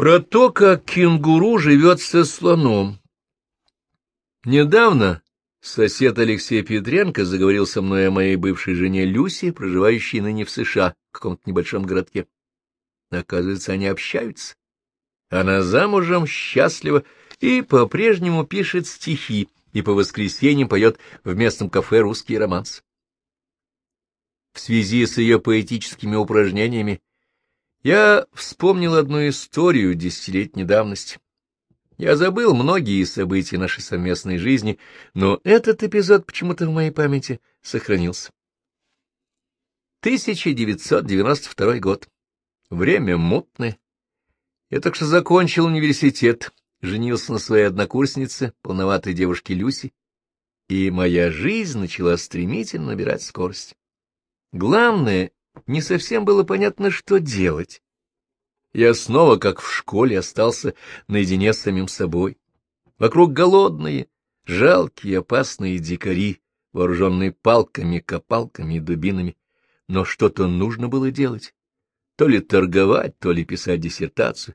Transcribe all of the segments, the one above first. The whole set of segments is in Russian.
Про то, как кенгуру живет со слоном. Недавно сосед Алексей Петренко заговорил со мной о моей бывшей жене Люсе, проживающей ныне в США, в каком-то небольшом городке. Оказывается, они общаются. Она замужем, счастлива и по-прежнему пишет стихи, и по воскресеньям поет в местном кафе русский романс. В связи с ее поэтическими упражнениями я вспомнил одну историю десятилетней давности. Я забыл многие события нашей совместной жизни, но этот эпизод почему-то в моей памяти сохранился. 1992 год. Время мутное. Я только что закончил университет, женился на своей однокурснице, полноватой девушке Люси, и моя жизнь начала стремительно набирать скорость. Главное, не совсем было понятно, что делать. Я снова, как в школе, остался наедине с самим собой. Вокруг голодные, жалкие, опасные дикари, вооруженные палками, копалками и дубинами. Но что-то нужно было делать. То ли торговать, то ли писать диссертацию.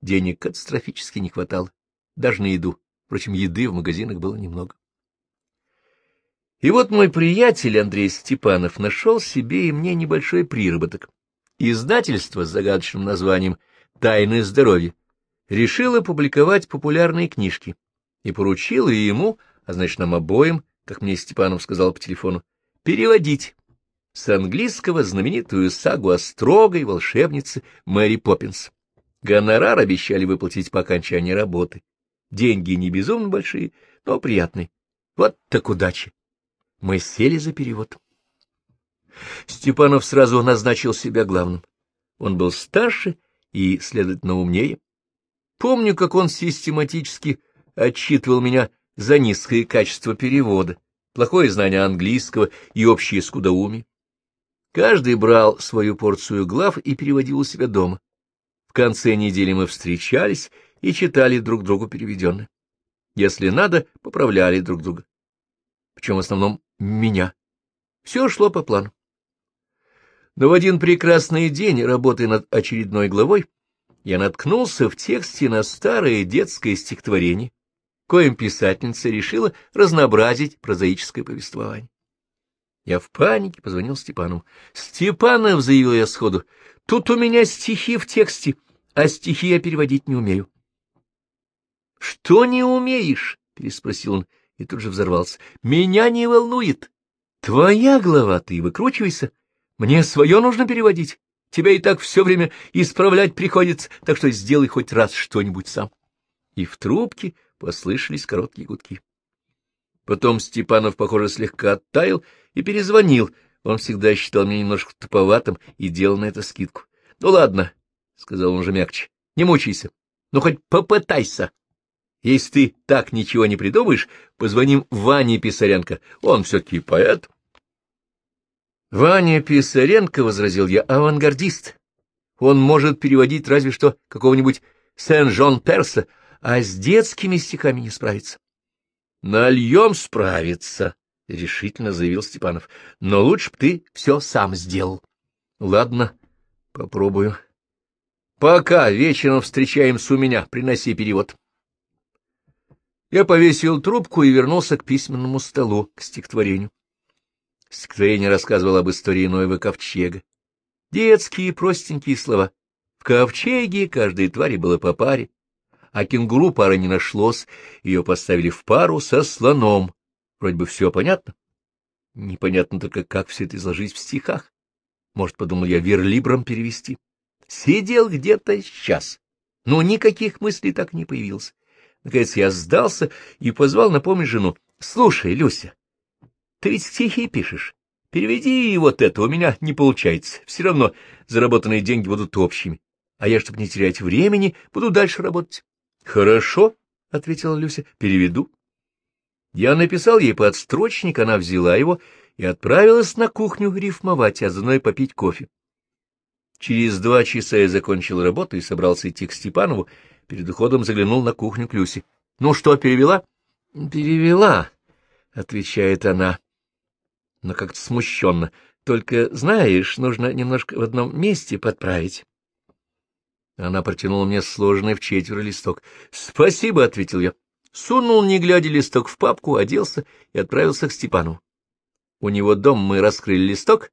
Денег катастрофически не хватало, даже на еду. Впрочем, еды в магазинах было немного. И вот мой приятель Андрей Степанов нашел себе и мне небольшой приработок. Издательство с загадочным названием «Тайны здоровья» решило публиковать популярные книжки и поручило ему, а значит нам обоим, как мне Степанов сказал по телефону, переводить с английского знаменитую сагу о строгой волшебнице Мэри Поппинс. Гонорар обещали выплатить по окончании работы. Деньги не безумно большие, но приятные. Вот так удача. Мы сели за перевод. Степанов сразу назначил себя главным. Он был старше и, следовательно, умнее. Помню, как он систематически отчитывал меня за низкое качество перевода, плохое знание английского и общее скудоумие. Каждый брал свою порцию глав и переводил у себя дома. В конце недели мы встречались и читали друг другу переведенное. Если надо, поправляли друг друга. Причем в основном меня. Все шло по плану. Но в один прекрасный день, работая над очередной главой, я наткнулся в тексте на старое детское стихотворение, коим писательница решила разнообразить прозаическое повествование. Я в панике позвонил Степану. «Степанов», — заявил я сходу, — «тут у меня стихи в тексте, а стихи я переводить не умею». «Что не умеешь?» — переспросил он и тут же взорвался. «Меня не волнует. Твоя глава, ты выкручивайся. Мне свое нужно переводить. Тебя и так все время исправлять приходится, так что сделай хоть раз что-нибудь сам». И в трубке послышались короткие гудки. Потом Степанов, похоже, слегка оттаял и перезвонил. Он всегда считал меня немножко туповатым и делал на это скидку. — Ну ладно, — сказал он уже мягче, — не мучайся. Ну хоть попытайся. Если ты так ничего не придумаешь, позвоним Ване Писаренко. Он все-таки поэт. — Ваня Писаренко, — возразил я, — авангардист. Он может переводить разве что какого-нибудь Сен-Жон-Перса, а с детскими стихами не справится. — Нальем справиться, — решительно заявил Степанов. — Но лучше б ты все сам сделал. — Ладно, попробую. — Пока вечером встречаемся у меня, приноси перевод. Я повесил трубку и вернулся к письменному столу, к стихотворению. Стихотворение рассказывало об истории Ноева ковчега. Детские простенькие слова. В ковчеге каждой твари было по паре, а кенгуру пары не нашлось, ее поставили в пару со слоном. Вроде бы все понятно. Непонятно только, как все это изложить в стихах. Может, подумал я, верлибром перевести. Сидел где-то сейчас, но никаких мыслей так не появилось. Наконец я сдался и позвал на помощь жену. — Слушай, Люся, ты ведь стихи пишешь. Переведи вот это, у меня не получается. Все равно заработанные деньги будут общими. А я, чтобы не терять времени, буду дальше работать. — Хорошо, — ответила Люся, — переведу. Я написал ей подстрочник, она взяла его и отправилась на кухню рифмовать, а заодно и попить кофе. Через два часа я закончил работу и собрался идти к Степанову, перед уходом заглянул на кухню к Люсе. — Ну что, перевела? — Перевела, — отвечает она, но как-то смущенно. Только, знаешь, нужно немножко в одном месте подправить. Она протянула мне сложенный в четверо листок. «Спасибо», — ответил я. Сунул, не глядя, листок в папку, оделся и отправился к Степану. У него дом мы раскрыли листок.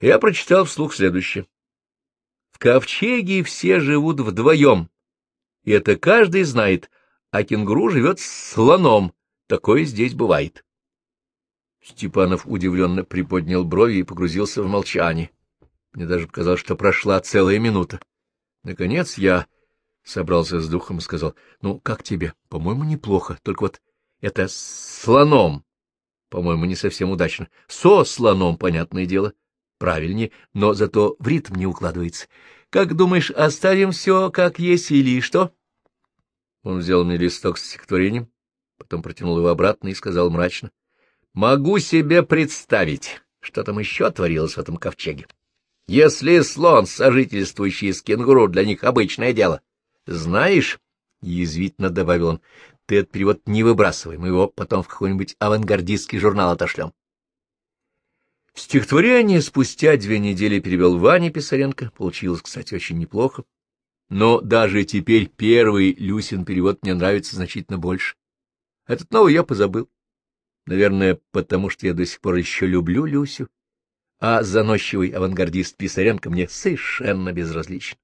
Я прочитал вслух следующее. В ковчеге все живут вдвоем, и это каждый знает, а кенгуру живет с слоном. Такое здесь бывает. Степанов удивленно приподнял брови и погрузился в молчание. Мне даже показалось, что прошла целая минута. Наконец я собрался с духом и сказал, — Ну, как тебе? По-моему, неплохо, только вот это с слоном, по-моему, не совсем удачно. Со слоном, понятное дело, правильнее, но зато в ритм не укладывается. Как думаешь, оставим все как есть или что? Он взял мне листок с стихотворением, потом протянул его обратно и сказал мрачно. — Могу себе представить, что там еще творилось в этом ковчеге. Если слон, сожительствующий с кенгуру, для них обычное дело. Знаешь, — язвительно добавил он, — ты этот перевод не выбрасывай, мы его потом в какой-нибудь авангардистский журнал отошлем. Стихотворение спустя две недели перевел Ваня Писаренко, получилось, кстати, очень неплохо. Но даже теперь первый Люсин перевод мне нравится значительно больше. Этот новый я позабыл. Наверное, потому что я до сих пор еще люблю Люсю, а заносчивый авангардист Писаренко мне совершенно безразличен.